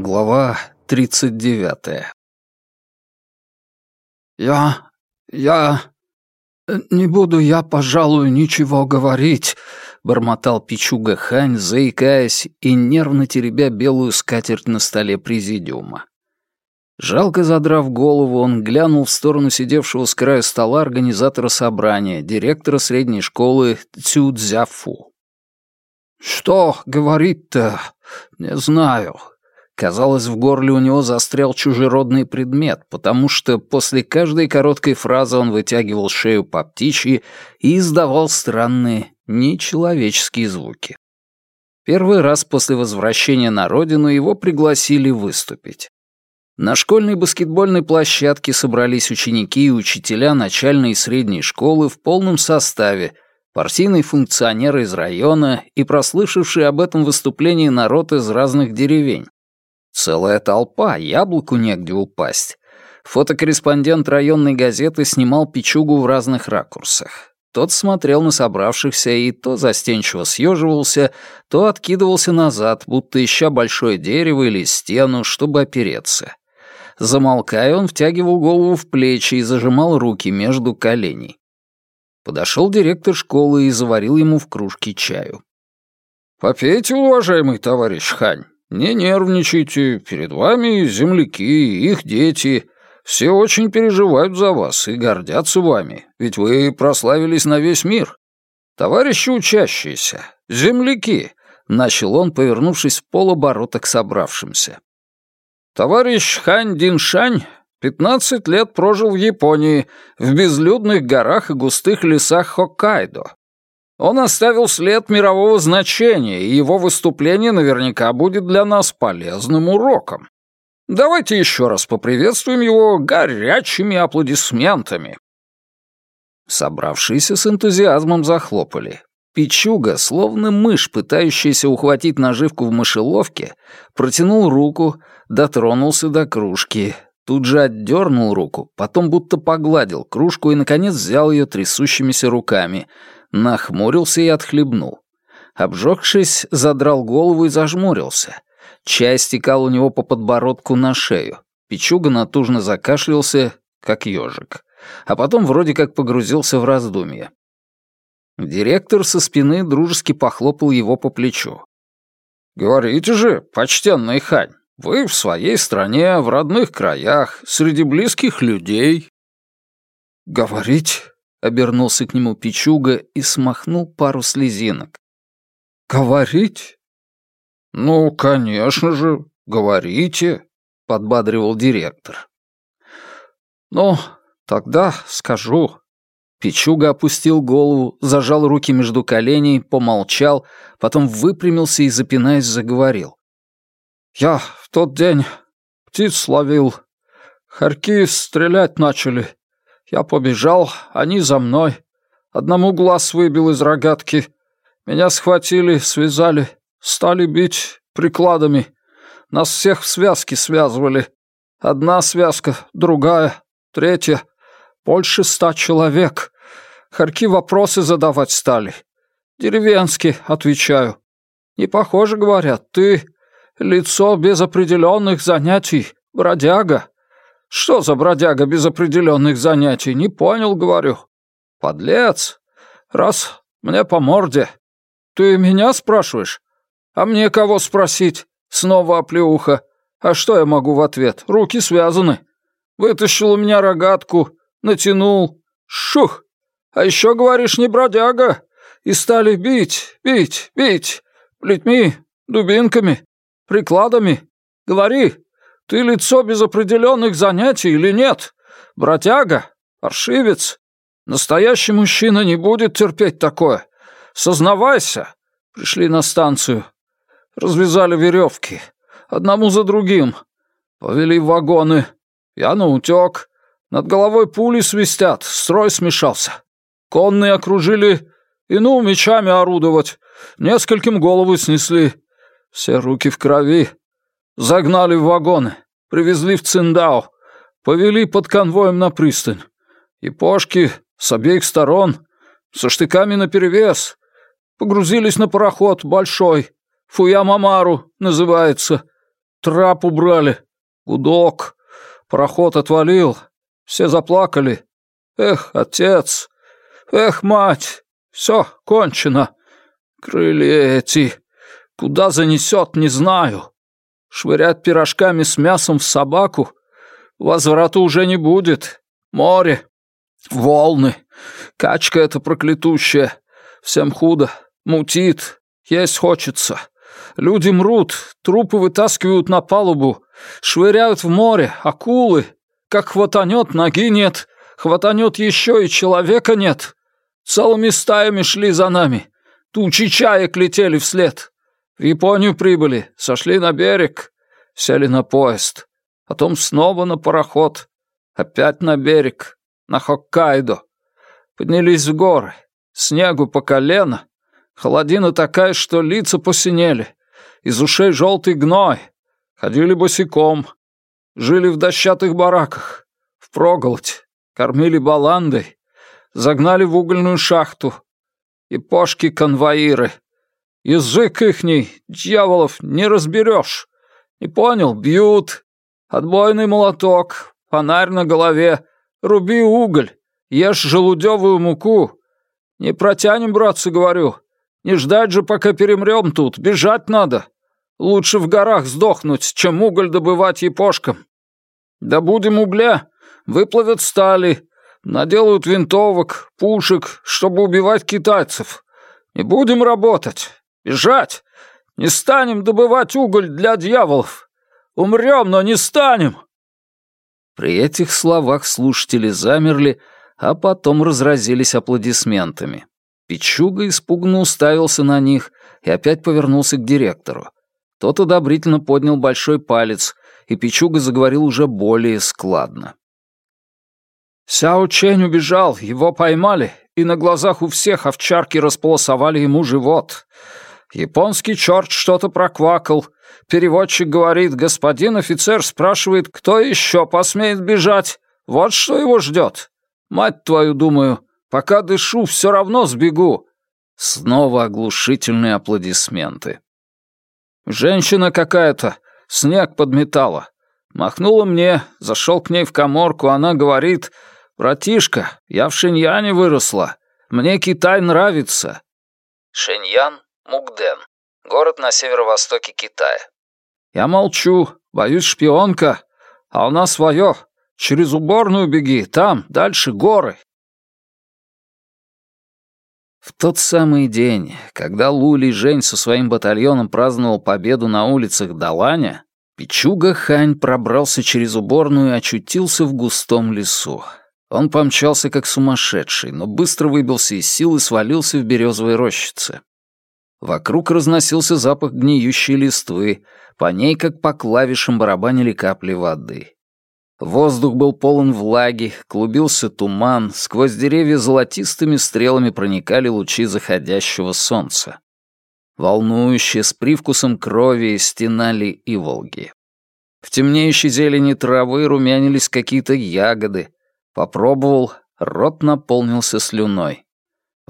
Глава тридцать девятая. «Я... я... не буду я, пожалуй, ничего говорить», — бормотал Пичуга Хань, заикаясь и нервно теребя белую скатерть на столе президиума. Жалко задрав голову, он глянул в сторону сидевшего с края стола организатора собрания, директора средней школы Цю Цзяфу. «Что говорить-то? Не знаю». Казалось, в горле у него застрял чужеродный предмет, потому что после каждой короткой фразы он вытягивал шею по птичьи и издавал странные, нечеловеческие звуки. Первый раз после возвращения на родину его пригласили выступить. На школьной баскетбольной площадке собрались ученики и учителя начальной и средней школы в полном составе, партийные функционеры из района и прослышавшие об этом выступлении народ из разных деревень. Целая толпа, яблоку негде упасть. Фотокорреспондент районной газеты снимал печугу в разных ракурсах. Тот смотрел на собравшихся и то застенчиво съеживался, то откидывался назад, будто ища большое дерево или стену, чтобы опереться. Замолкая, он втягивал голову в плечи и зажимал руки между коленей. Подошел директор школы и заварил ему в кружке чаю. «Попейте, уважаемый товарищ Хань, не нервничайте, перед вами земляки их дети. Все очень переживают за вас и гордятся вами, ведь вы прославились на весь мир. Товарищи учащиеся, земляки», — начал он, повернувшись в полоборота к собравшимся. Товарищ Хань Диншань пятнадцать лет прожил в Японии, в безлюдных горах и густых лесах Хоккайдо. Он оставил след мирового значения, и его выступление наверняка будет для нас полезным уроком. Давайте еще раз поприветствуем его горячими аплодисментами. Собравшиеся с энтузиазмом захлопали. Пичуга, словно мышь, пытающаяся ухватить наживку в мышеловке, протянул руку, дотронулся до кружки, тут же отдернул руку, потом будто погладил кружку и, наконец, взял ее трясущимися руками, нахмурился и отхлебнул. Обжегшись, задрал голову и зажмурился. Чай стекал у него по подбородку на шею. Пичуга натужно закашлялся, как ежик. А потом вроде как погрузился в раздумье. Директор со спины дружески похлопал его по плечу. «Говорите же, почтенный Хань, вы в своей стране, в родных краях, среди близких людей». «Говорить?» — обернулся к нему Пичуга и смахнул пару слезинок. «Говорить?» «Ну, конечно же, говорите», — подбадривал директор. «Ну, тогда скажу», Пичуга опустил голову, зажал руки между коленей, помолчал, потом выпрямился и, запинаясь, заговорил. «Я в тот день птиц ловил. Хорьки стрелять начали. Я побежал, они за мной. Одному глаз выбил из рогатки. Меня схватили, связали, стали бить прикладами. Нас всех в связке связывали. Одна связка, другая, третья. Больше ста человек. Харьки вопросы задавать стали. Деревенски, отвечаю. Не похоже, говорят, ты лицо без определенных занятий, бродяга. Что за бродяга без определенных занятий? Не понял, говорю. Подлец. Раз мне по морде. Ты меня спрашиваешь? А мне кого спросить? Снова оплеуха. А что я могу в ответ? Руки связаны. Вытащил у меня рогатку, натянул. Шух! А еще, говоришь, не бродяга. И стали бить, бить, бить. Плетьми, дубинками, прикладами. Говори, ты лицо без определенных занятий или нет? Бродяга, паршивец. Настоящий мужчина не будет терпеть такое. Сознавайся. Пришли на станцию. Развязали веревки. Одному за другим. Повели в вагоны. Я наутек. Над головой пули свистят, строй смешался. Конные окружили, и ну, мечами орудовать. Нескольким головы снесли. Все руки в крови. Загнали в вагоны, привезли в Циндао, повели под конвоем на пристань. И пошки с обеих сторон, со штыками наперевес. Погрузились на пароход большой, Фуямамару называется. Трап убрали. Гудок. Пароход отвалил. Все заплакали. Эх, отец. Эх, мать. Все, кончено. Крылья эти. Куда занесет, не знаю. Швырять пирожками с мясом в собаку. Возврата уже не будет. Море. Волны. Качка эта проклятущая. Всем худо. Мутит. Есть хочется. Люди мрут, трупы вытаскивают на палубу, швыряют в море, акулы. Как хватанет, ноги нет, хватанет еще и человека нет. Целыми стаями шли за нами. Тучи чаек летели вслед. В Японию прибыли, сошли на берег, сели на поезд. Потом снова на пароход. Опять на берег, на Хоккайдо. Поднялись в горы. Снегу по колено. Холодина такая, что лица посинели из ушей желтый гной. Ходили босиком. Жили в дощатых бараках. В проголодь. Кормили баландой. Загнали в угольную шахту. И пошки-конвоиры. Язык ихний, дьяволов, не разберешь. Не понял, бьют. Отбойный молоток, фонарь на голове. Руби уголь, ешь желудевую муку. Не протянем, братцы, говорю. Не ждать же, пока перемрем тут, бежать надо. Лучше в горах сдохнуть, чем уголь добывать епошкам. Да будем угля, выплавят стали, наделают винтовок, пушек, чтобы убивать китайцев. Не будем работать, бежать. Не станем добывать уголь для дьяволов. Умрем, но не станем. При этих словах слушатели замерли, а потом разразились аплодисментами. Пичуга испуганно уставился на них и опять повернулся к директору. Тот одобрительно поднял большой палец, и Пичуга заговорил уже более складно. «Сяо Чень убежал, его поймали, и на глазах у всех овчарки располосовали ему живот. Японский черт что-то проквакал. Переводчик говорит, господин офицер спрашивает, кто еще посмеет бежать. Вот что его ждет. Мать твою, думаю, Пока дышу, все равно сбегу». Снова оглушительные аплодисменты. «Женщина какая-то, снег подметала. Махнула мне, зашел к ней в коморку, она говорит, «Братишка, я в Шиньяне выросла. Мне Китай нравится». Шиньян, Мукден. Город на северо-востоке Китая. Я молчу, боюсь шпионка. А у нас свое. Через уборную беги, там, дальше горы. В тот самый день, когда Лули Жень со своим батальоном праздновал победу на улицах Даланя, Пичуга Хань пробрался через уборную и очутился в густом лесу. Он помчался как сумасшедший, но быстро выбился из сил и свалился в березовой рощице. Вокруг разносился запах гниющей листвы, по ней, как по клавишам, барабанили капли воды. Воздух был полон влаги, клубился туман, сквозь деревья золотистыми стрелами проникали лучи заходящего солнца. Волнующие, с привкусом крови, стенали и волги. В темнеющей зелени травы румянились какие-то ягоды. Попробовал, рот наполнился слюной.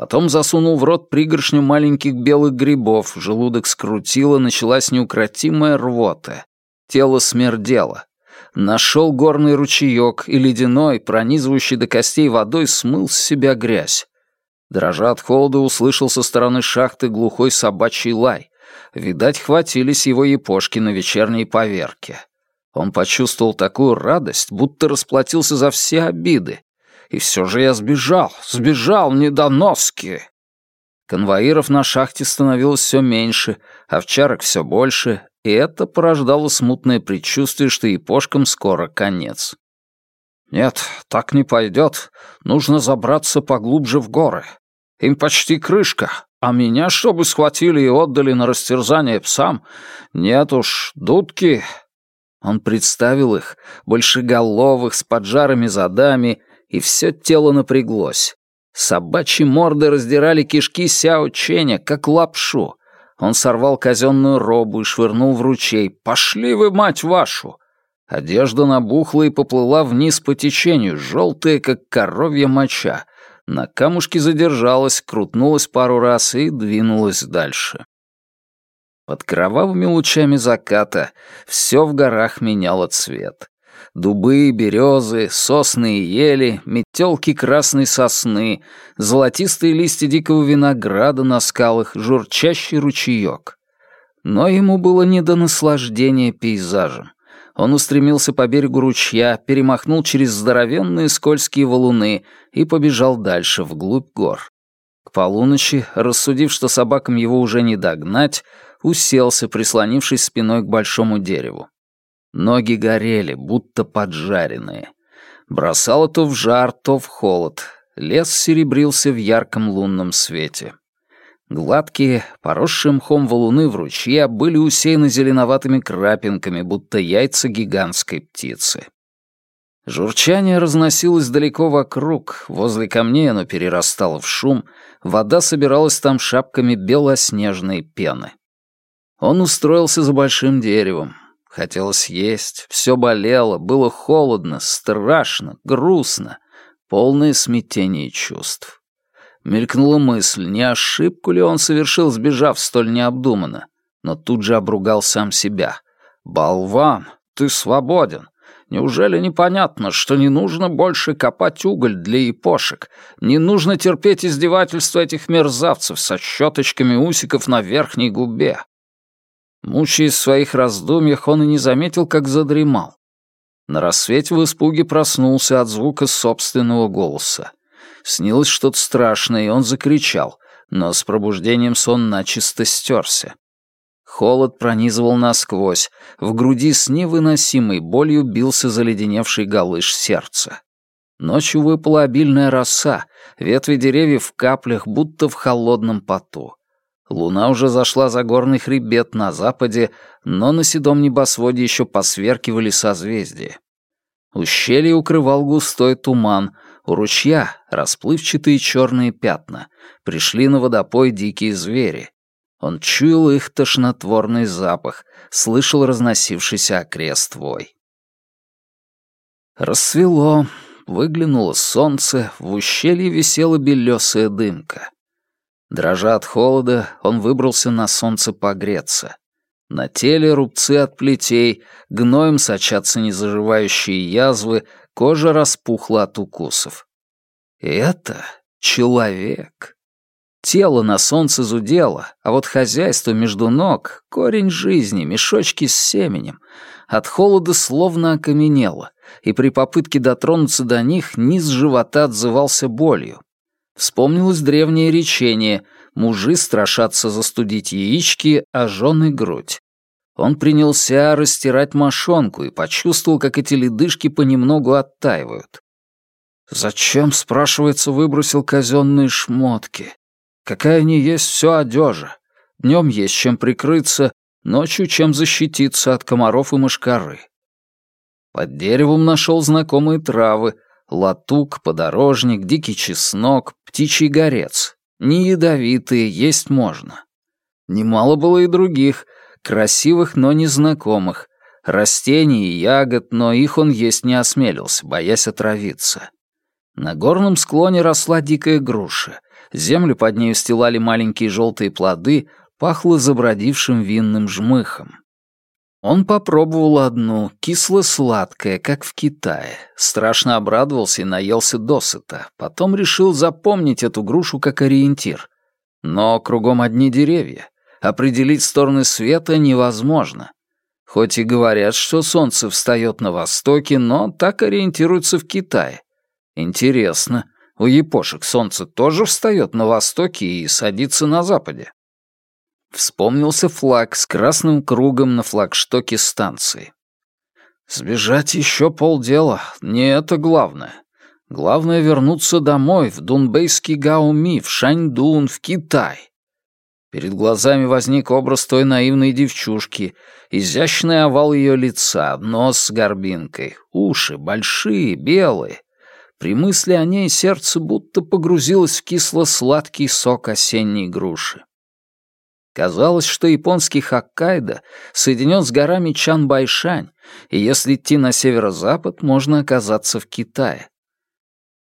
Потом засунул в рот пригоршню маленьких белых грибов, желудок скрутило, началась неукротимая рвота. Тело смердело. Нашел горный ручеек, и ледяной, пронизывающий до костей водой, смыл с себя грязь. Дрожа от холода, услышал со стороны шахты глухой собачий лай. Видать, хватились его епошки на вечерней поверке. Он почувствовал такую радость, будто расплатился за все обиды. И все же я сбежал, сбежал, недоноски. Конвоиров на шахте становилось все меньше, овчарок все больше, и это порождало смутное предчувствие, что епошкам скоро конец. «Нет, так не пойдет. Нужно забраться поглубже в горы. Им почти крышка, а меня, чтобы схватили и отдали на растерзание псам, нет уж, дудки». Он представил их, большеголовых, с поджарыми задами, и все тело напряглось. Собачьи морды раздирали кишки Сяо Ченя, как лапшу, он сорвал казенную робу и швырнул в ручей. «Пошли вы, мать вашу!» Одежда набухла и поплыла вниз по течению, желтая, как коровья моча. На камушке задержалась, крутнулась пару раз и двинулась дальше. Под кровавыми лучами заката все в горах меняло цвет. Дубы, березы, сосны и ели, метелки красной сосны, золотистые листья дикого винограда на скалах, журчащий ручеек. Но ему было не до наслаждения пейзажем. Он устремился по берегу ручья, перемахнул через здоровенные скользкие валуны и побежал дальше, вглубь гор. К полуночи, рассудив, что собакам его уже не догнать, уселся, прислонившись спиной к большому дереву. Ноги горели, будто поджаренные. Бросало то в жар, то в холод. Лес серебрился в ярком лунном свете. Гладкие, поросшие мхом валуны в ручье были усеяны зеленоватыми крапинками, будто яйца гигантской птицы. Журчание разносилось далеко вокруг, возле камней оно перерастало в шум, вода собиралась там шапками белоснежной пены. Он устроился за большим деревом. Хотелось есть, все болело, было холодно, страшно, грустно, полное смятение чувств. Мелькнула мысль, не ошибку ли он совершил, сбежав столь необдуманно, но тут же обругал сам себя. «Болван, ты свободен. Неужели непонятно, что не нужно больше копать уголь для япошек? Не нужно терпеть издевательства этих мерзавцев со щеточками усиков на верхней губе?» Мучаясь в своих раздумьях, он и не заметил, как задремал. На рассвете в испуге проснулся от звука собственного голоса. Снилось что-то страшное, и он закричал, но с пробуждением сон начисто стерся. Холод пронизывал насквозь, в груди с невыносимой болью бился заледеневший галыш сердца. Ночью выпала обильная роса, ветви деревьев в каплях, будто в холодном поту. Луна уже зашла за горный хребет на западе, но на седом небосводе еще посверкивали созвездия. Ущелье укрывал густой туман, у ручья расплывчатые черные пятна. Пришли на водопой дикие звери. Он чуял их тошнотворный запах, слышал разносившийся окрест вой. Рассвело, выглянуло солнце, в ущелье висела белесая дымка. Дрожа от холода, он выбрался на солнце погреться. На теле рубцы от плетей, гноем сочатся незаживающие язвы, кожа распухла от укусов. это человек. Тело на солнце зудело, а вот хозяйство между ног, корень жизни, мешочки с семенем, от холода словно окаменело, и при попытке дотронуться до них низ живота отзывался болью. Вспомнилось древнее речение «Мужи страшатся застудить яички, а жены — грудь». Он принялся растирать мошонку и почувствовал, как эти ледышки понемногу оттаивают. Зачем, спрашивается, выбросил казенные шмотки? Какая они есть все одежа. Днем есть чем прикрыться, ночью чем защититься от комаров и мышкары. Под деревом нашел знакомые травы — Латук, подорожник, дикий чеснок, птичий горец. Не ядовитые, есть можно. Немало было и других, красивых, но незнакомых. Растений и ягод, но их он есть не осмелился, боясь отравиться. На горном склоне росла дикая груша. Землю под ней устилали маленькие желтые плоды, пахло забродившим винным жмыхом. Он попробовал одну, кисло-сладкое, как в Китае. Страшно обрадовался и наелся досыта. Потом решил запомнить эту грушу как ориентир. Но кругом одни деревья. Определить стороны света невозможно. Хоть и говорят, что солнце встает на востоке, но так ориентируются в Китае. Интересно, у япошек солнце тоже встает на востоке и садится на западе? Вспомнился флаг с красным кругом на флагштоке станции. Сбежать еще полдела, не это главное. Главное вернуться домой, в дунбейский Гауми, в Шаньдун, в Китай. Перед глазами возник образ той наивной девчушки, изящный овал ее лица, нос с горбинкой, уши большие, белые. При мысли о ней сердце будто погрузилось в кисло-сладкий сок осенней груши. Казалось, что японский Хоккайдо соединен с горами Чанбайшань, и если идти на северо-запад, можно оказаться в Китае.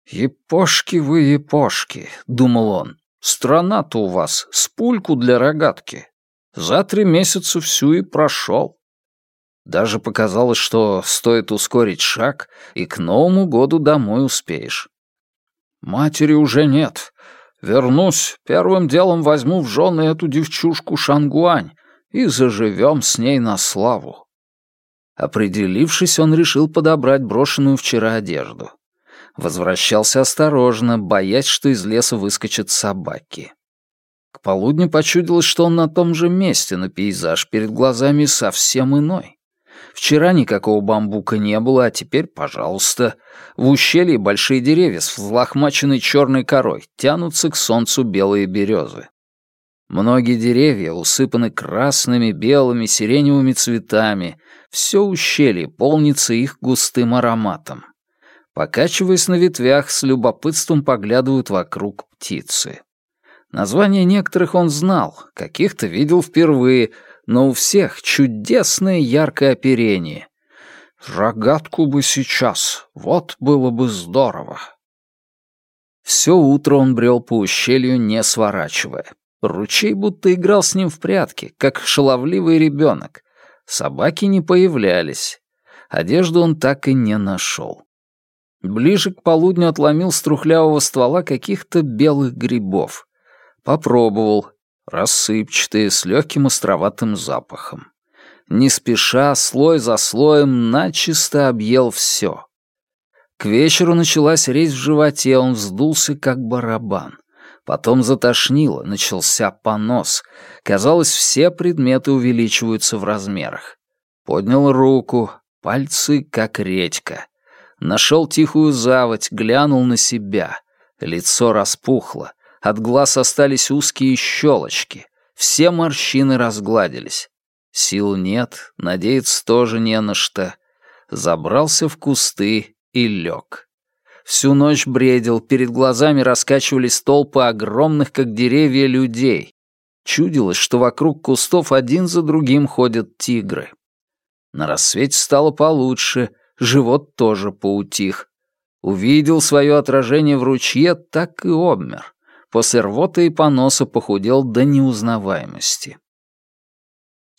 «Япошки вы, япошки», — думал он, — «страна-то у вас с пульку для рогатки. За три месяца всю и прошел. Даже показалось, что стоит ускорить шаг, и к Новому году домой успеешь. Матери уже нет. Вернусь, первым делом возьму в жены эту девчушку Шангуань и заживем с ней на славу. Определившись, он решил подобрать брошенную вчера одежду. Возвращался осторожно, боясь, что из леса выскочат собаки. К полудню почудилось, что он на том же месте, но пейзаж перед глазами совсем иной. Вчера никакого бамбука не было, а теперь, пожалуйста. В ущелье большие деревья с взлохмаченной черной корой тянутся к солнцу белые березы. Многие деревья усыпаны красными, белыми, сиреневыми цветами. Все ущелье полнится их густым ароматом. Покачиваясь на ветвях, с любопытством поглядывают вокруг птицы. Названия некоторых он знал, каких-то видел впервые, но у всех чудесное яркое оперение. Рогатку бы сейчас, вот было бы здорово. Все утро он брел по ущелью, не сворачивая. Ручей будто играл с ним в прятки, как шаловливый ребенок. Собаки не появлялись. Одежду он так и не нашел. Ближе к полудню отломил с трухлявого ствола каких-то белых грибов. Попробовал, рассыпчатые, с легким островатым запахом. Не спеша, слой за слоем, начисто объел все. К вечеру началась резь в животе, он вздулся, как барабан. Потом затошнило, начался понос. Казалось, все предметы увеличиваются в размерах. Поднял руку, пальцы как редька. Нашел тихую заводь, глянул на себя. Лицо распухло, от глаз остались узкие щелочки. Все морщины разгладились. Сил нет, надеяться тоже не на что. Забрался в кусты и лег. Всю ночь бредил, перед глазами раскачивались толпы огромных, как деревья, людей. Чудилось, что вокруг кустов один за другим ходят тигры. На рассвете стало получше, живот тоже поутих. Увидел свое отражение в ручье, так и обмер после рвоты и поноса похудел до неузнаваемости.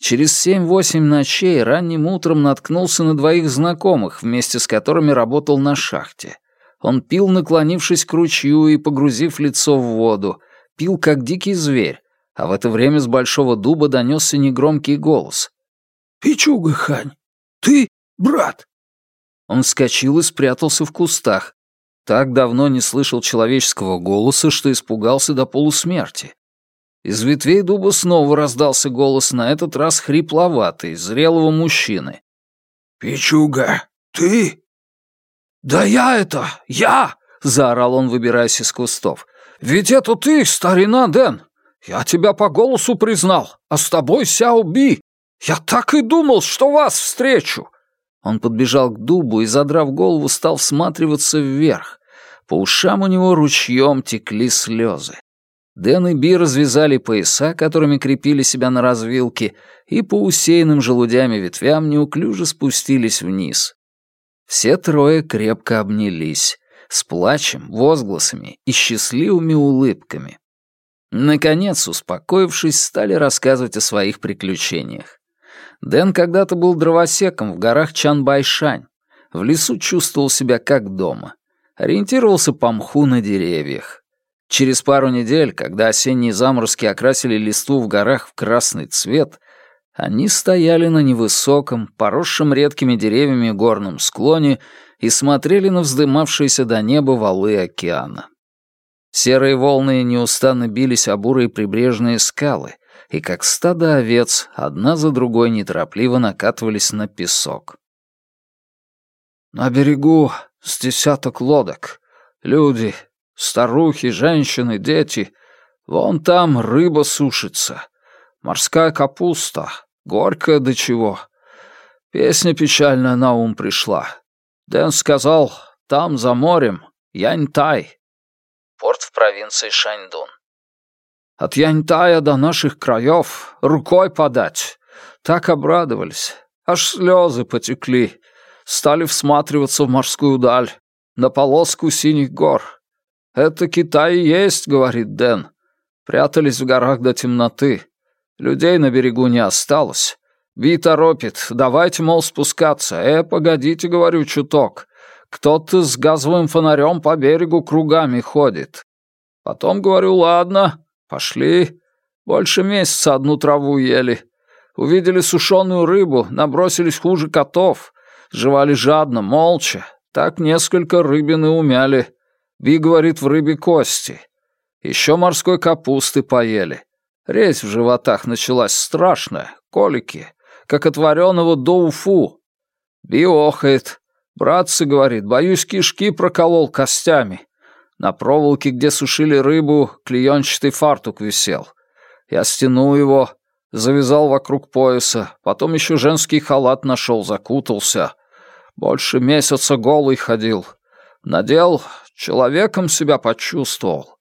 Через семь-восемь ночей ранним утром наткнулся на двоих знакомых, вместе с которыми работал на шахте. Он пил, наклонившись к ручью и погрузив лицо в воду, пил, как дикий зверь, а в это время с большого дуба донесся негромкий голос. «Пичуга, Хань, ты брат?» Он вскочил и спрятался в кустах. Так давно не слышал человеческого голоса, что испугался до полусмерти. Из ветвей дуба снова раздался голос, на этот раз хрипловатый, зрелого мужчины. «Пичуга, ты?» «Да я это, я!» — заорал он, выбираясь из кустов. «Ведь это ты, старина Дэн! Я тебя по голосу признал, а с тобой Сяо Би! Я так и думал, что вас встречу!» Он подбежал к дубу и, задрав голову, стал всматриваться вверх. По ушам у него ручьем текли слезы. Дэн и Би развязали пояса, которыми крепили себя на развилке, и по усеянным желудями ветвям неуклюже спустились вниз. Все трое крепко обнялись, с плачем, возгласами и счастливыми улыбками. Наконец, успокоившись, стали рассказывать о своих приключениях. Дэн когда-то был дровосеком в горах Чанбайшань. В лесу чувствовал себя как дома ориентировался по мху на деревьях. Через пару недель, когда осенние заморозки окрасили листву в горах в красный цвет, они стояли на невысоком, поросшем редкими деревьями горном склоне и смотрели на вздымавшиеся до неба валы океана. Серые волны неустанно бились о бурые прибрежные скалы, и как стадо овец, одна за другой неторопливо накатывались на песок. На берегу с десяток лодок. Люди, старухи, женщины, дети. Вон там рыба сушится. Морская капуста. Горькая до чего. Песня печальная на ум пришла. Дэн сказал, там, за морем, Яньтай. Порт в провинции Шаньдун. От Яньтая до наших краев рукой подать. Так обрадовались. Аж слезы потекли стали всматриваться в морскую даль, на полоску синих гор. «Это Китай и есть», — говорит Дэн. Прятались в горах до темноты. Людей на берегу не осталось. Би торопит, давайте, мол, спускаться. Э, погодите, говорю, чуток. Кто-то с газовым фонарем по берегу кругами ходит. Потом говорю, ладно, пошли. Больше месяца одну траву ели. Увидели сушеную рыбу, набросились хуже котов. Жевали жадно, молча. Так несколько рыбины умяли. Би говорит, в рыбе кости. Еще морской капусты поели. Резь в животах началась страшная, колики, как от вареного доуфу. Би охает. Братцы, говорит, боюсь, кишки проколол костями. На проволоке, где сушили рыбу, клеенчатый фартук висел. Я стянул его, завязал вокруг пояса, потом еще женский халат нашел, закутался. Больше месяца голый ходил. Надел, человеком себя почувствовал.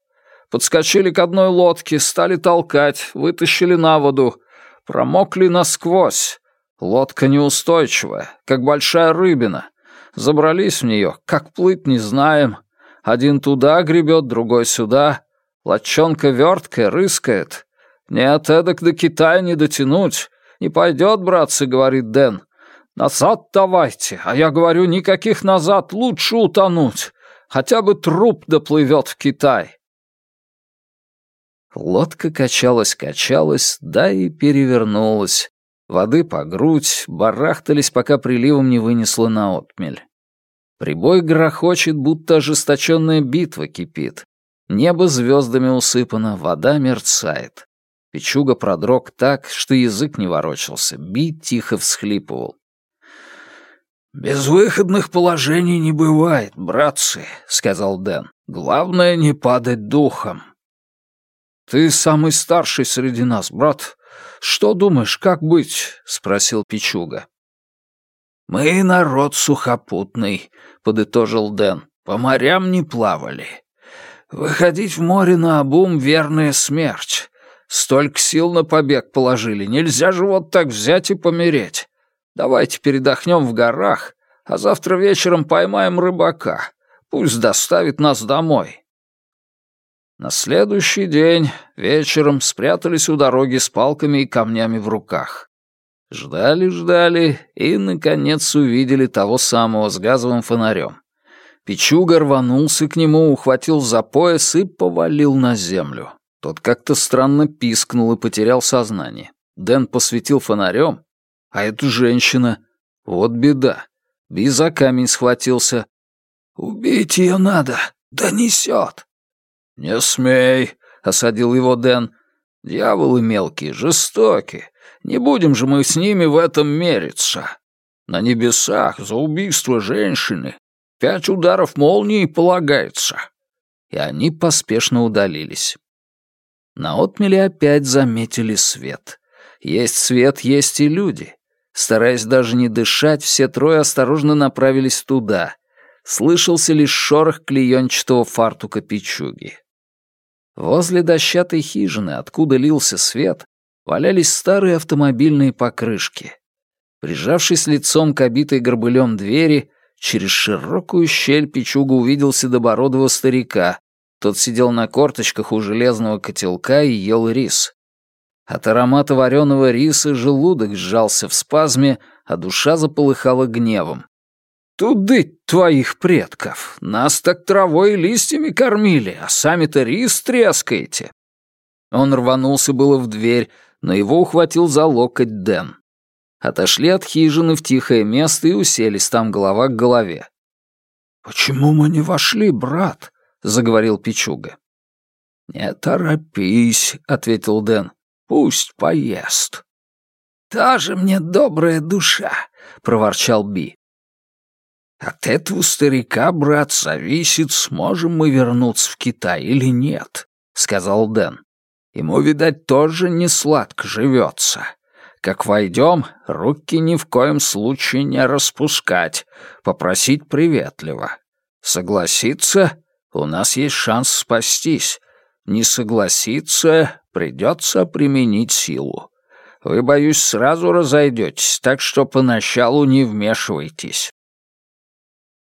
Подскочили к одной лодке, стали толкать, вытащили на воду. Промокли насквозь. Лодка неустойчивая, как большая рыбина. Забрались в нее, как плыть не знаем. Один туда гребет, другой сюда. Лодчонка верткая, рыскает. Нет, эдак до Китая не дотянуть. Не пойдет, братцы, говорит Дэн. Назад давайте, а я говорю, никаких назад, лучше утонуть. Хотя бы труп доплывет в Китай. Лодка качалась-качалась, да и перевернулась. Воды по грудь, барахтались, пока приливом не вынесло на отмель. Прибой грохочет, будто ожесточенная битва кипит. Небо звездами усыпано, вода мерцает. Печуга продрог так, что язык не ворочался, Би тихо всхлипывал. «Безвыходных положений не бывает, братцы», — сказал Дэн. «Главное — не падать духом». «Ты самый старший среди нас, брат. Что думаешь, как быть?» — спросил Пичуга. «Мы народ сухопутный», — подытожил Дэн. «По морям не плавали. Выходить в море на обум — верная смерть. Столько сил на побег положили, нельзя же вот так взять и помереть. Давайте передохнем в горах, а завтра вечером поймаем рыбака. Пусть доставит нас домой. На следующий день вечером спрятались у дороги с палками и камнями в руках. Ждали-ждали и, наконец, увидели того самого с газовым фонарем. Пичуга рванулся к нему, ухватил за пояс и повалил на землю. Тот как-то странно пискнул и потерял сознание. Дэн посветил фонарем, а эту женщина... Вот беда. Би за камень схватился. «Убить ее надо, донесет!» «Не смей», — осадил его Дэн. «Дьяволы мелкие, жестокие. Не будем же мы с ними в этом мериться. На небесах за убийство женщины пять ударов молнии полагается». И они поспешно удалились. На отмеле опять заметили свет. Есть свет, есть и люди. Стараясь даже не дышать, все трое осторожно направились туда. Слышался лишь шорох клеенчатого фартука печуги. Возле дощатой хижины, откуда лился свет, валялись старые автомобильные покрышки. Прижавшись лицом к обитой горбылем двери, через широкую щель Пичуга увидел седобородого старика. Тот сидел на корточках у железного котелка и ел рис. От аромата вареного риса желудок сжался в спазме, а душа заполыхала гневом. Туды твоих предков. Нас так травой и листьями кормили, а сами-то рис трескаете. Он рванулся было в дверь, но его ухватил за локоть Дэн. Отошли от хижины в тихое место и уселись там голова к голове. «Почему мы не вошли, брат?» — заговорил Пичуга. «Не торопись», — ответил Дэн. «Пусть поест». «Тоже мне добрая душа», — проворчал Би. От этого старика, брат, зависит, сможем мы вернуться в Китай или нет, сказал Дэн. Ему, видать, тоже не сладко живется. Как войдем, руки ни в коем случае не распускать, попросить приветливо. Согласиться, у нас есть шанс спастись. Не согласиться, придется применить силу. Вы, боюсь, сразу разойдетесь, так что поначалу не вмешивайтесь.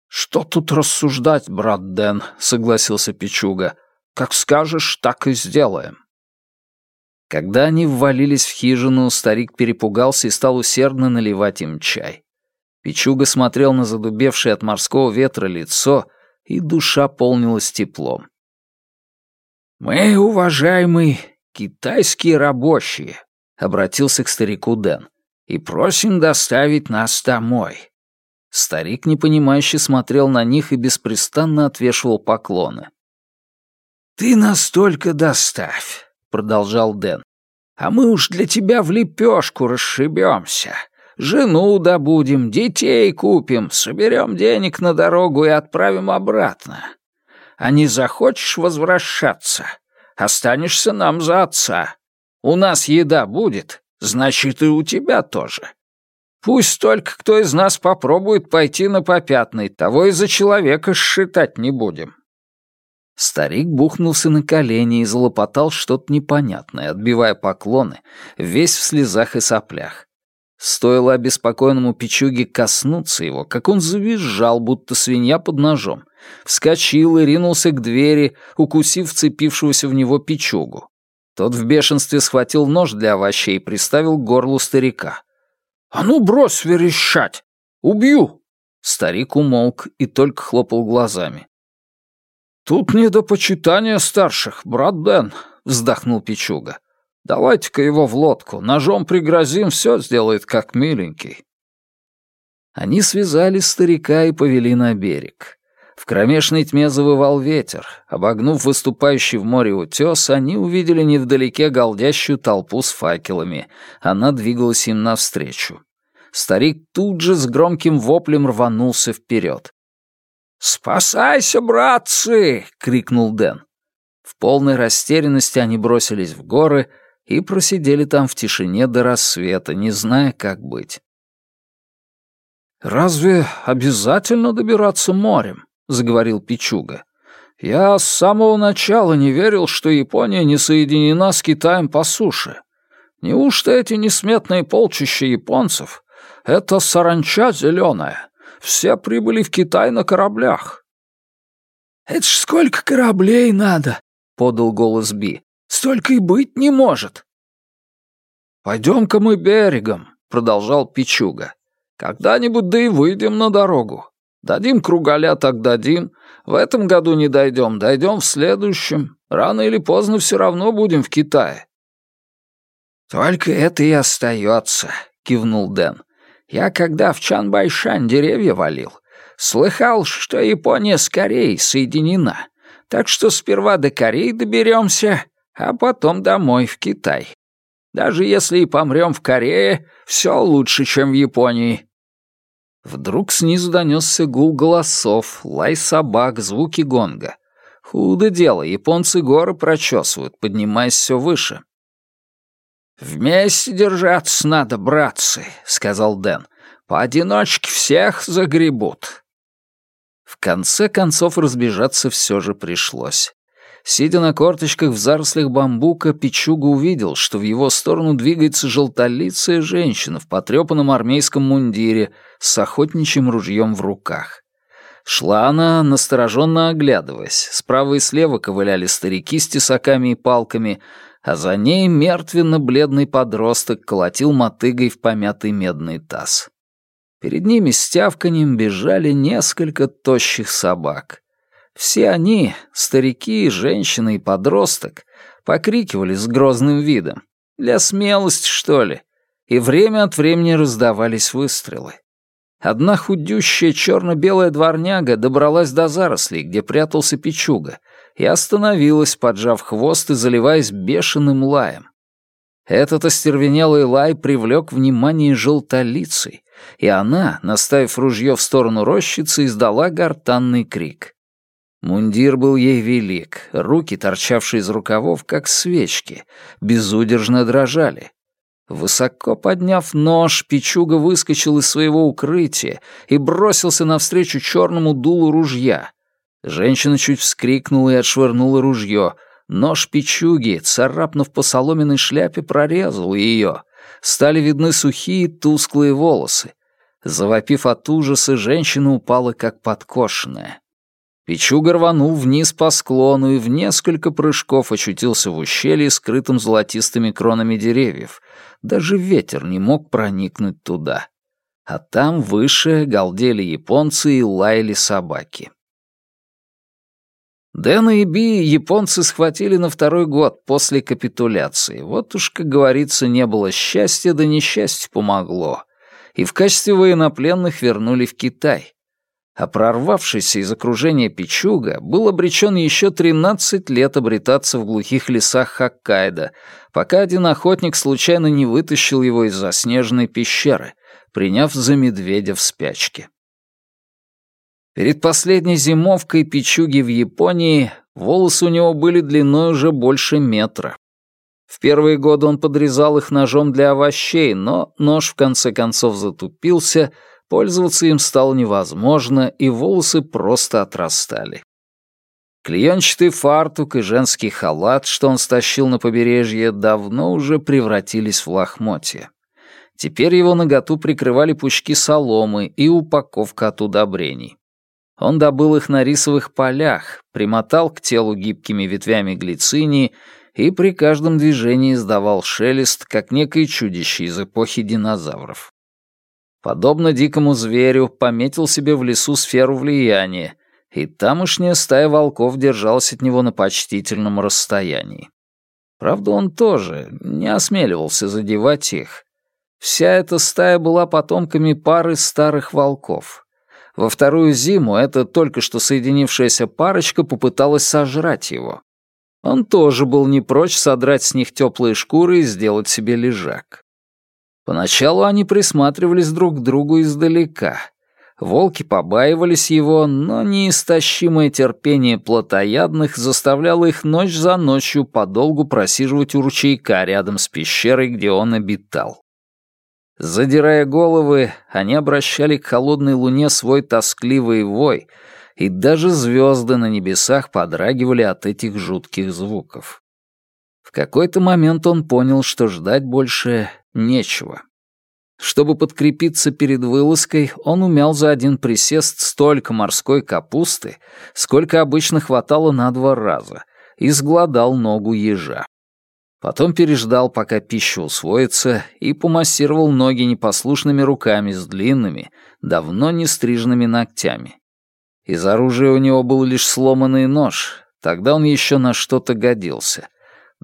«Что тут рассуждать, брат Дэн?» — согласился Пичуга. «Как скажешь, так и сделаем». Когда они ввалились в хижину, старик перепугался и стал усердно наливать им чай. Пичуга смотрел на задубевшее от морского ветра лицо, и душа полнилась теплом. «Мы, уважаемый, китайские рабочие», — обратился к старику Дэн, «и просим доставить нас домой». Старик непонимающе смотрел на них и беспрестанно отвешивал поклоны. «Ты нас только доставь», — продолжал Дэн. «А мы уж для тебя в лепешку расшибемся. Жену добудем, детей купим, соберем денег на дорогу и отправим обратно. А не захочешь возвращаться, останешься нам за отца. У нас еда будет, значит, и у тебя тоже. Пусть только кто из нас попробует пойти на попятный, того и за человека считать не будем». Старик бухнулся на колени и залопотал что-то непонятное, отбивая поклоны, весь в слезах и соплях. Стоило обеспокоенному печуге коснуться его, как он завизжал, будто свинья под ножом. Вскочил и ринулся к двери, укусив вцепившегося в него печугу. Тот в бешенстве схватил нож для овощей и приставил к горлу старика. «А ну, брось верещать! Убью!» Старик умолк и только хлопал глазами. «Тут не до почитания старших, брат Дэн», — вздохнул Пичуга. Давайте-ка его в лодку, ножом пригрозим, все сделает как миленький». Они связали старика и повели на берег. В кромешной тьме завывал ветер. Обогнув выступающий в море утес, они увидели невдалеке голдящую толпу с факелами. Она двигалась им навстречу. Старик тут же с громким воплем рванулся вперед. «Спасайся, братцы!» — крикнул Дэн. В полной растерянности они бросились в горы — и просидели там в тишине до рассвета, не зная, как быть. «Разве обязательно добираться морем?» — заговорил Пичуга. «Я с самого начала не верил, что Япония не соединена с Китаем по суше. Неужто эти несметные полчища японцев — это саранча зеленая? Все прибыли в Китай на кораблях». «Это ж сколько кораблей надо!» — подал голос Би. Столько и быть не может. «Пойдем-ка мы берегом», — продолжал Пичуга. «Когда-нибудь да и выйдем на дорогу. Дадим кругаля, так дадим. В этом году не дойдем, дойдем в следующем. Рано или поздно все равно будем в Китае». «Только это и остается», — кивнул Дэн. «Я когда в Чанбайшань деревья валил, слыхал, что Япония с Кореей соединена. Так что сперва до Кореи доберемся, а потом домой, в Китай. Даже если и помрем в Корее, все лучше, чем в Японии». Вдруг снизу донесся гул голосов, лай собак, звуки гонга. Худо дело, японцы горы прочесывают, поднимаясь все выше. «Вместе держаться надо, братцы», — сказал Дэн. «Поодиночке всех загребут». В конце концов разбежаться все же пришлось. Сидя на корточках в зарослях бамбука, Пичуга увидел, что в его сторону двигается желтолицая женщина в потрепанном армейском мундире с охотничьим ружьем в руках. Шла она, настороженно оглядываясь. Справа и слева ковыляли старики с тесаками и палками, а за ней мертвенно-бледный подросток колотил мотыгой в помятый медный таз. Перед ними с тявканьем бежали несколько тощих собак. Все они, старики, женщины и подросток, покрикивали с грозным видом. Для смелости, что ли? И время от времени раздавались выстрелы. Одна худющая черно-белая дворняга добралась до зарослей, где прятался Пичуга, и остановилась, поджав хвост и заливаясь бешеным лаем. Этот остервенелый лай привлек внимание желтолицей, и она, наставив ружье в сторону рощицы, издала гортанный крик. Мундир был ей велик, руки, торчавшие из рукавов, как свечки, безудержно дрожали. Высоко подняв нож, Пичуга выскочил из своего укрытия и бросился навстречу черному дулу ружья. Женщина чуть вскрикнула и отшвырнула ружье. Нож Пичуги, царапнув по соломенной шляпе, прорезал ее. Стали видны сухие тусклые волосы. Завопив от ужаса, женщина упала как подкошенная. Пичуга рванул вниз по склону и в несколько прыжков очутился в ущелье, скрытым золотистыми кронами деревьев. Даже ветер не мог проникнуть туда. А там выше галдели японцы и лаяли собаки. Дэна и Би японцы схватили на второй год после капитуляции. Вот уж, как говорится, не было счастья, да несчастье помогло. И в качестве военнопленных вернули в Китай. А прорвавшийся из окружения Пичуга был обречен еще 13 лет обретаться в глухих лесах Хоккайдо, пока один охотник случайно не вытащил его из заснеженной пещеры, приняв за медведя в спячке. Перед последней зимовкой Пичуги в Японии волосы у него были длиной уже больше метра. В первые годы он подрезал их ножом для овощей, но нож в конце концов затупился, пользоваться им стало невозможно, и волосы просто отрастали. Клеенчатый фартук и женский халат, что он стащил на побережье, давно уже превратились в лохмотья. Теперь его наготу прикрывали пучки соломы и упаковка от удобрений. Он добыл их на рисовых полях, примотал к телу гибкими ветвями глицинии и при каждом движении издавал шелест, как некое чудище из эпохи динозавров. Подобно дикому зверю, пометил себе в лесу сферу влияния, и тамошняя стая волков держалась от него на почтительном расстоянии. Правда, он тоже не осмеливался задевать их. Вся эта стая была потомками пары старых волков — во вторую зиму эта только что соединившаяся парочка попыталась сожрать его. Он тоже был не прочь содрать с них теплые шкуры и сделать себе лежак. Поначалу они присматривались друг к другу издалека. Волки побаивались его, но неистощимое терпение плотоядных заставляло их ночь за ночью подолгу просиживать у ручейка рядом с пещерой, где он обитал. Задирая головы, они обращали к холодной луне свой тоскливый вой, и даже звезды на небесах подрагивали от этих жутких звуков. В какой-то момент он понял, что ждать больше нечего. Чтобы подкрепиться перед вылазкой, он умял за один присест столько морской капусты, сколько обычно хватало на два раза, и сгладал ногу ежа. Потом переждал, пока пища усвоится, и помассировал ноги непослушными руками с длинными, давно не стриженными ногтями. Из оружия у него был лишь сломанный нож, тогда он еще на что-то годился,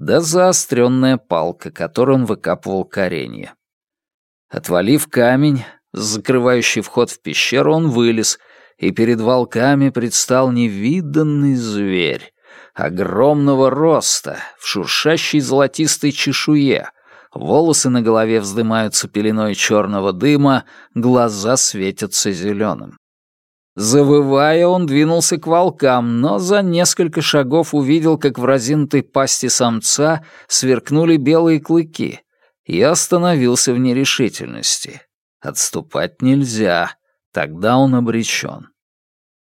да заостренная палка, которой он выкапывал коренья. Отвалив камень, закрывающий вход в пещеру, он вылез, и перед волками предстал невиданный зверь, огромного роста, в шуршащей золотистой чешуе. Волосы на голове вздымаются пеленой черного дыма, глаза светятся зеленым. Завывая, он двинулся к волкам, но за несколько шагов увидел, как в разинутой пасти самца сверкнули белые клыки, и остановился в нерешительности. Отступать нельзя, тогда он обречен.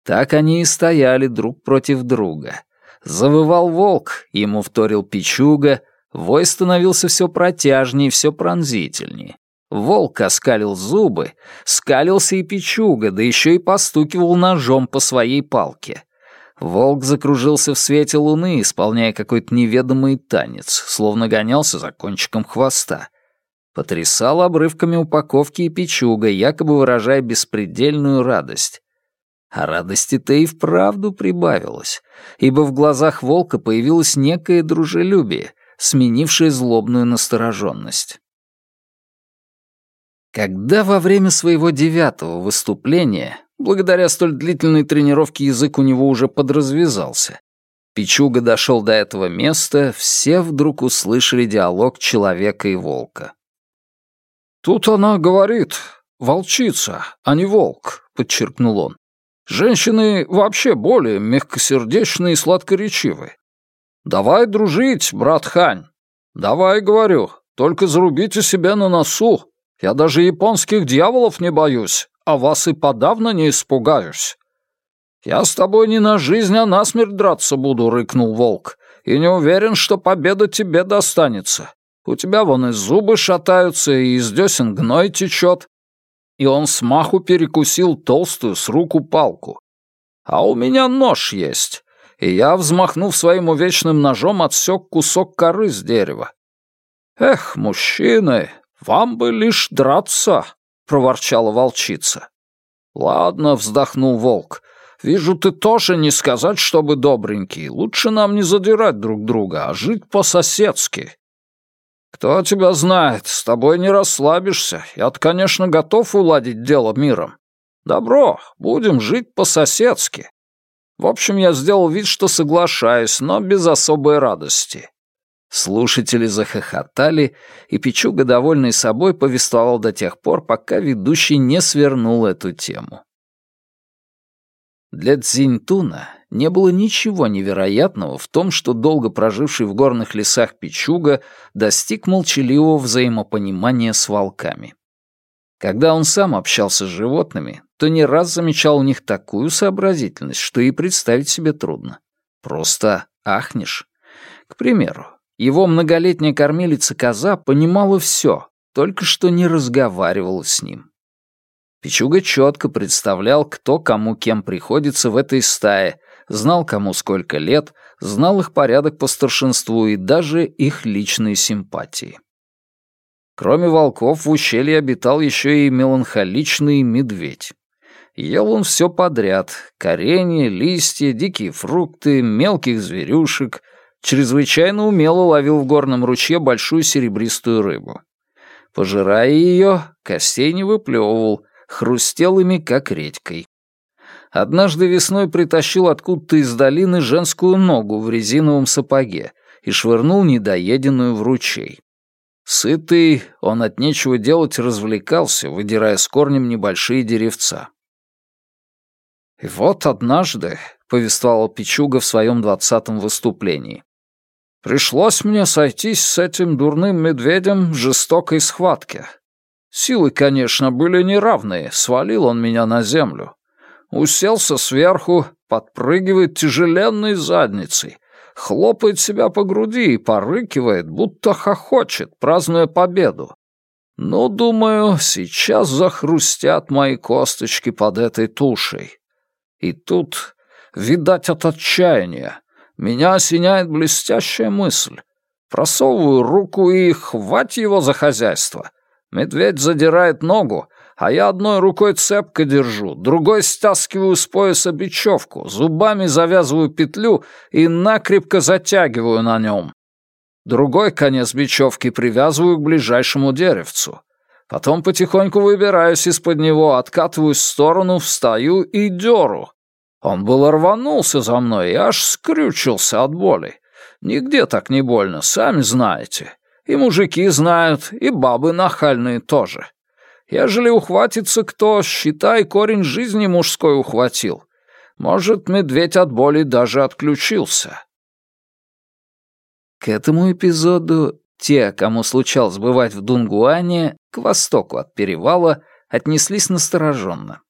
Так они и стояли друг против друга. Завывал волк, ему вторил печуга, вой становился все протяжнее, все пронзительнее. Волк оскалил зубы, скалился и печуга, да еще и постукивал ножом по своей палке. Волк закружился в свете луны, исполняя какой-то неведомый танец, словно гонялся за кончиком хвоста. Потрясал обрывками упаковки и печуга, якобы выражая беспредельную радость. А радости-то и вправду прибавилось, ибо в глазах волка появилось некое дружелюбие, сменившее злобную настороженность. Когда во время своего девятого выступления, благодаря столь длительной тренировке язык у него уже подразвязался, Пичуга дошел до этого места, все вдруг услышали диалог человека и волка. «Тут она говорит, волчица, а не волк», — подчеркнул он. Женщины вообще более мягкосердечные и сладкоречивые. Давай дружить, брат Хань. Давай, говорю, только зарубите себя на носу. Я даже японских дьяволов не боюсь, а вас и подавно не испугаюсь. Я с тобой не на жизнь, а на смерть драться буду, рыкнул волк, и не уверен, что победа тебе достанется. У тебя вон и зубы шатаются, и из десен гной течет, и он смаху перекусил толстую с руку палку. А у меня нож есть, и я, взмахнув своим увечным ножом, отсек кусок коры с дерева. Эх, мужчины, вам бы лишь драться, проворчала волчица. Ладно, вздохнул волк. Вижу, ты тоже не сказать, чтобы добренький. Лучше нам не задирать друг друга, а жить по-соседски. Кто тебя знает, с тобой не расслабишься. Я-то, конечно, готов уладить дело миром. Добро, будем жить по-соседски. В общем, я сделал вид, что соглашаюсь, но без особой радости. Слушатели захохотали, и Пичуга, довольный собой, повествовал до тех пор, пока ведущий не свернул эту тему. Для Цзиньтуна не было ничего невероятного в том, что долго проживший в горных лесах Пичуга достиг молчаливого взаимопонимания с волками. Когда он сам общался с животными, то не раз замечал у них такую сообразительность, что и представить себе трудно. Просто ахнешь. К примеру, его многолетняя кормилица коза понимала все, только что не разговаривала с ним. Пичуга четко представлял, кто кому кем приходится в этой стае, знал, кому сколько лет, знал их порядок по старшинству и даже их личные симпатии. Кроме волков в ущелье обитал еще и меланхоличный медведь. Ел он все подряд — коренья, листья, дикие фрукты, мелких зверюшек. Чрезвычайно умело ловил в горном ручье большую серебристую рыбу. Пожирая ее, костей не выплевывал, хрустел ими, как редькой. Однажды весной притащил откуда-то из долины женскую ногу в резиновом сапоге и швырнул недоеденную в ручей. Сытый, он от нечего делать развлекался, выдирая с корнем небольшие деревца. И вот однажды, — повествовал Пичуга в своем двадцатом выступлении, — пришлось мне сойтись с этим дурным медведем в жестокой схватке. Силы, конечно, были неравные, свалил он меня на землю. Уселся сверху, подпрыгивает тяжеленной задницей, хлопает себя по груди и порыкивает, будто хохочет, празднуя победу. Ну, думаю, сейчас захрустят мои косточки под этой тушей. И тут, видать от отчаяния, меня осеняет блестящая мысль. Просовываю руку и хвать его за хозяйство. Медведь задирает ногу, а я одной рукой цепко держу, другой стаскиваю с пояса бечевку, зубами завязываю петлю и накрепко затягиваю на нем. Другой конец бечевки привязываю к ближайшему деревцу. Потом потихоньку выбираюсь из-под него, откатываюсь в сторону, встаю и дёру. Он было рванулся за мной и аж скрючился от боли. Нигде так не больно, сами знаете. И мужики знают, и бабы нахальные тоже. Ежели ухватится кто, считай, корень жизни мужской ухватил. Может, медведь от боли даже отключился. К этому эпизоду те, кому случалось бывать в Дунгуане, к востоку от перевала, отнеслись настороженно.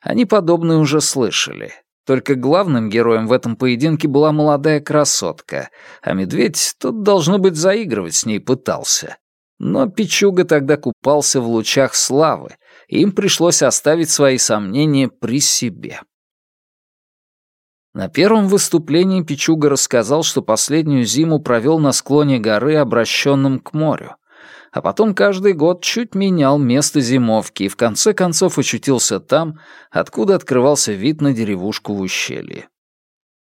Они подобное уже слышали. Только главным героем в этом поединке была молодая красотка, а медведь тут, должно быть, заигрывать с ней пытался. Но Пичуга тогда купался в лучах славы, и им пришлось оставить свои сомнения при себе. На первом выступлении Пичуга рассказал, что последнюю зиму провел на склоне горы, обращенном к морю, а потом каждый год чуть менял место зимовки и в конце концов очутился там, откуда открывался вид на деревушку в ущелье.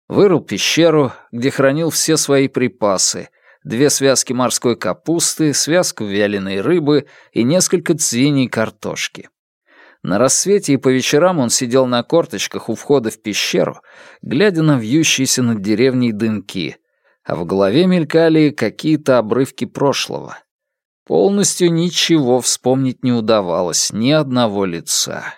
Вырыл пещеру, где хранил все свои припасы, две связки морской капусты, связку вяленой рыбы и несколько цвиней картошки. На рассвете и по вечерам он сидел на корточках у входа в пещеру, глядя на вьющиеся над деревней дымки, а в голове мелькали какие-то обрывки прошлого. Полностью ничего вспомнить не удавалось, ни одного лица.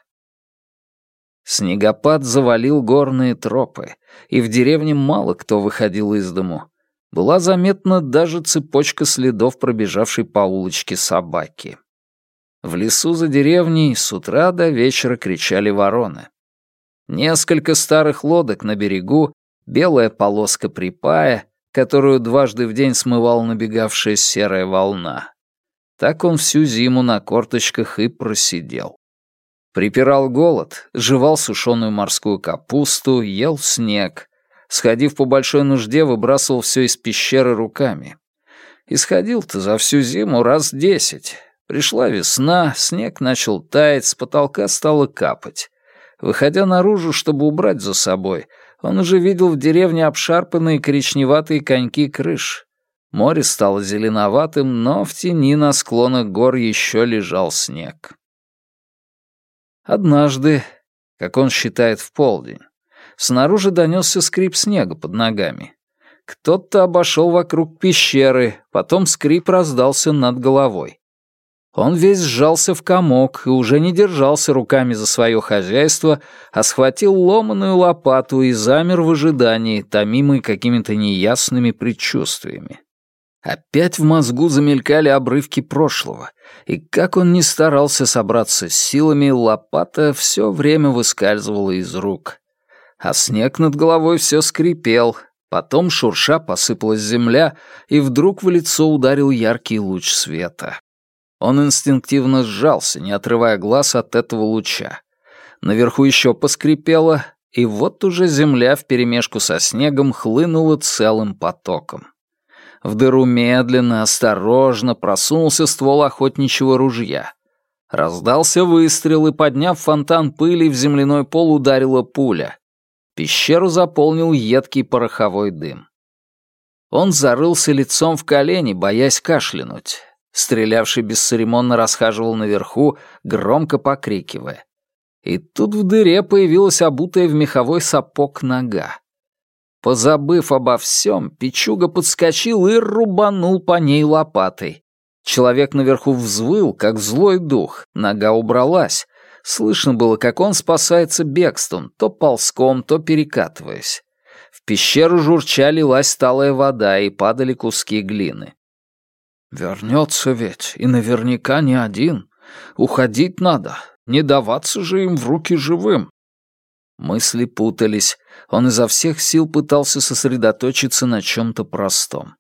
Снегопад завалил горные тропы, и в деревне мало кто выходил из дому была заметна даже цепочка следов пробежавшей по улочке собаки. В лесу за деревней с утра до вечера кричали вороны. Несколько старых лодок на берегу, белая полоска припая, которую дважды в день смывала набегавшая серая волна. Так он всю зиму на корточках и просидел. Припирал голод, жевал сушеную морскую капусту, ел снег. Сходив по большой нужде, выбрасывал все из пещеры руками. Исходил-то за всю зиму раз десять. Пришла весна, снег начал таять, с потолка стало капать. Выходя наружу, чтобы убрать за собой, он уже видел в деревне обшарпанные коричневатые коньки крыш. Море стало зеленоватым, но в тени на склонах гор еще лежал снег. Однажды, как он считает в полдень, снаружи донесся скрип снега под ногами. Кто-то обошел вокруг пещеры, потом скрип раздался над головой. Он весь сжался в комок и уже не держался руками за свое хозяйство, а схватил ломаную лопату и замер в ожидании, томимый какими-то неясными предчувствиями. Опять в мозгу замелькали обрывки прошлого, и как он ни старался собраться с силами, лопата все время выскальзывала из рук. А снег над головой все скрипел, потом шурша посыпалась земля, и вдруг в лицо ударил яркий луч света. Он инстинктивно сжался, не отрывая глаз от этого луча. Наверху еще поскрипело, и вот уже земля вперемешку со снегом хлынула целым потоком. В дыру медленно, осторожно просунулся ствол охотничьего ружья. Раздался выстрел, и, подняв фонтан пыли, в земляной пол ударила пуля. Пещеру заполнил едкий пороховой дым. Он зарылся лицом в колени, боясь кашлянуть. Стрелявший бесцеремонно расхаживал наверху, громко покрикивая. И тут в дыре появилась обутая в меховой сапог нога. Позабыв обо всем, Пичуга подскочил и рубанул по ней лопатой. Человек наверху взвыл, как злой дух, нога убралась. Слышно было, как он спасается бегством, то ползком, то перекатываясь. В пещеру журча лилась сталая вода, и падали куски глины. «Вернется ведь, и наверняка не один. Уходить надо, не даваться же им в руки живым». Мысли путались, он изо всех сил пытался сосредоточиться на чем-то простом.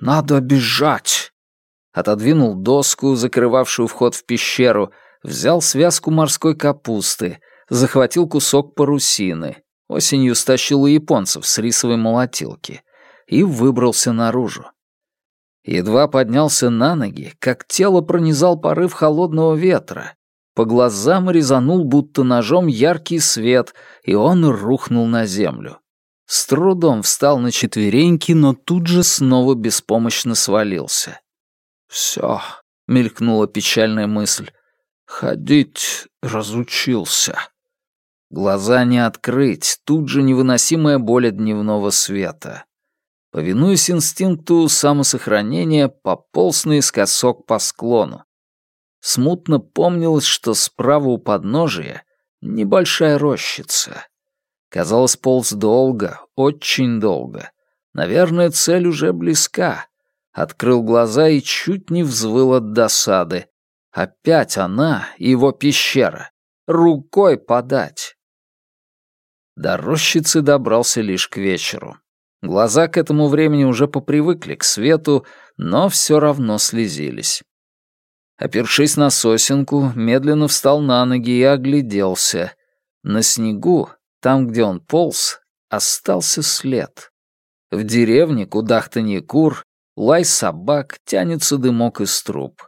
«Надо бежать!» Отодвинул доску, закрывавшую вход в пещеру, взял связку морской капусты, захватил кусок парусины, осенью стащил у японцев с рисовой молотилки и выбрался наружу. Едва поднялся на ноги, как тело пронизал порыв холодного ветра, по глазам резанул будто ножом яркий свет, и он рухнул на землю. С трудом встал на четвереньки, но тут же снова беспомощно свалился. «Все», — мелькнула печальная мысль, — «ходить разучился». Глаза не открыть, тут же невыносимая боль дневного света. Повинуясь инстинкту самосохранения, пополз наискосок по склону. Смутно помнилось, что справа у подножия небольшая рощица. Казалось, полз долго, очень долго. Наверное, цель уже близка. Открыл глаза и чуть не взвыл от досады. Опять она, его пещера. Рукой подать. До рощицы добрался лишь к вечеру. Глаза к этому времени уже попривыкли к свету, но все равно слезились. Опершись на сосенку, медленно встал на ноги и огляделся. На снегу, там, где он полз, остался след. В деревне кудахтанье кур, лай собак, тянется дымок из труб.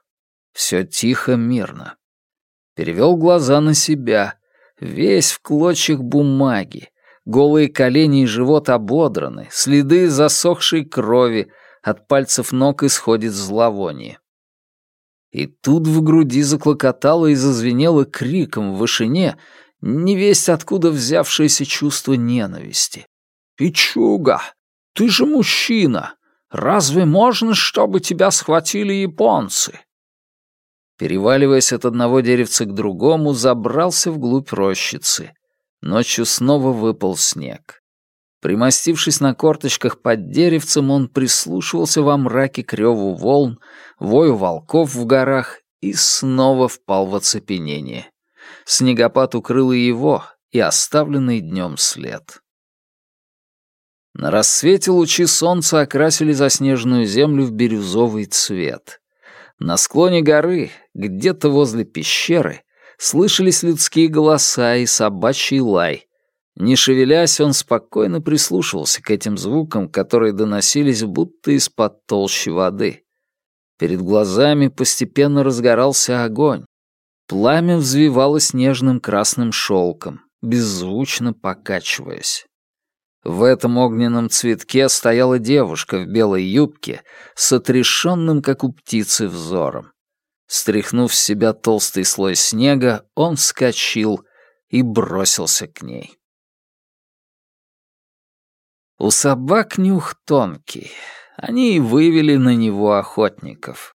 Все тихо, мирно. Перевел глаза на себя, весь в клочьях бумаги. Голые колени и живот ободраны, следы засохшей крови, от пальцев ног исходит зловоние. И тут в груди заклокотало и зазвенело криком в вышине невесть откуда взявшееся чувство ненависти. «Пичуга, ты же мужчина! Разве можно, чтобы тебя схватили японцы?» Переваливаясь от одного деревца к другому, забрался вглубь рощицы. Ночью снова выпал снег. Примостившись на корточках под деревцем, он прислушивался во мраке к реву волн, вою волков в горах и снова впал в оцепенение. Снегопад укрыл его, и оставленный днем след. На рассвете лучи солнца окрасили заснеженную землю в бирюзовый цвет. На склоне горы, где-то возле пещеры, Слышались людские голоса и собачий лай. Не шевелясь, он спокойно прислушивался к этим звукам, которые доносились будто из-под толщи воды. Перед глазами постепенно разгорался огонь. Пламя взвивалось нежным красным шелком, беззвучно покачиваясь. В этом огненном цветке стояла девушка в белой юбке с отрешенным, как у птицы, взором. Стряхнув с себя толстый слой снега, он вскочил и бросился к ней. У собак нюх тонкий. Они и вывели на него охотников.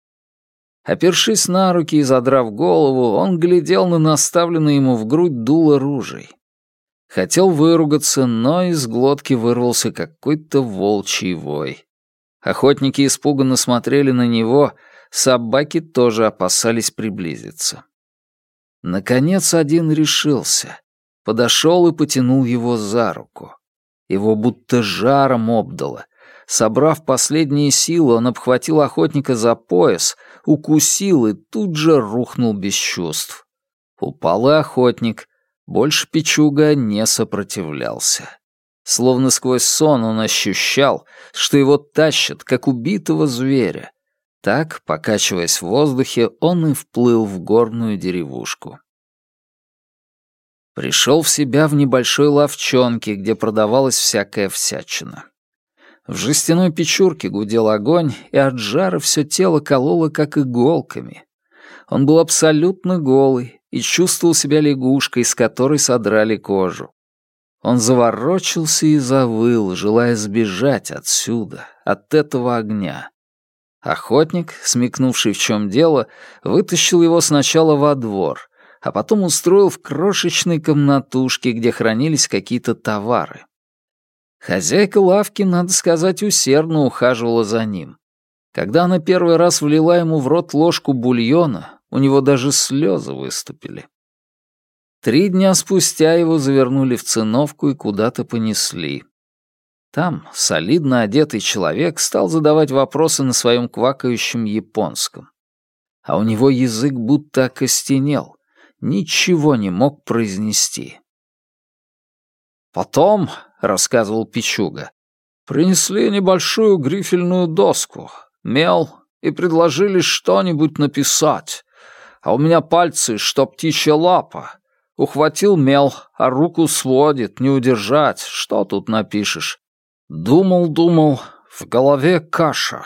Опершись на руки и задрав голову, он глядел на наставленное ему в грудь дуло ружей. Хотел выругаться, но из глотки вырвался какой-то волчий вой. Охотники испуганно смотрели на него, собаки тоже опасались приблизиться. Наконец один решился. Подошел и потянул его за руку. Его будто жаром обдало. Собрав последние силы, он обхватил охотника за пояс, укусил и тут же рухнул без чувств. Упал и охотник. Больше Пичуга не сопротивлялся. Словно сквозь сон он ощущал, что его тащат, как убитого зверя. Так, покачиваясь в воздухе, он и вплыл в горную деревушку. Пришел в себя в небольшой ловчонке, где продавалась всякая всячина. В жестяной печурке гудел огонь, и от жара все тело кололо, как иголками. Он был абсолютно голый и чувствовал себя лягушкой, с которой содрали кожу. Он заворочился и завыл, желая сбежать отсюда, от этого огня. Охотник, смекнувший в чем дело, вытащил его сначала во двор, а потом устроил в крошечной комнатушке, где хранились какие-то товары. Хозяйка лавки, надо сказать, усердно ухаживала за ним. Когда она первый раз влила ему в рот ложку бульона, у него даже слезы выступили. Три дня спустя его завернули в циновку и куда-то понесли. Там солидно одетый человек стал задавать вопросы на своем квакающем японском. А у него язык будто окостенел, ничего не мог произнести. Потом — рассказывал Пичуга. «Принесли небольшую грифельную доску, мел и предложили что-нибудь написать. А у меня пальцы, что птичья лапа. Ухватил мел, а руку сводит, не удержать. Что тут напишешь? Думал-думал, в голове каша.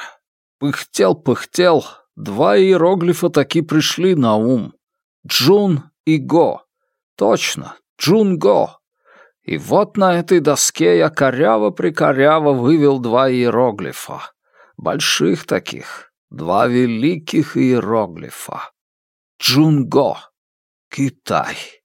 Пыхтел-пыхтел, два иероглифа таки пришли на ум. Джун и Го. Точно, Джун-Го. И вот на этой доске я коряво-прикоряво вывел два иероглифа. Больших таких. Два великих иероглифа. Джунго. Китай.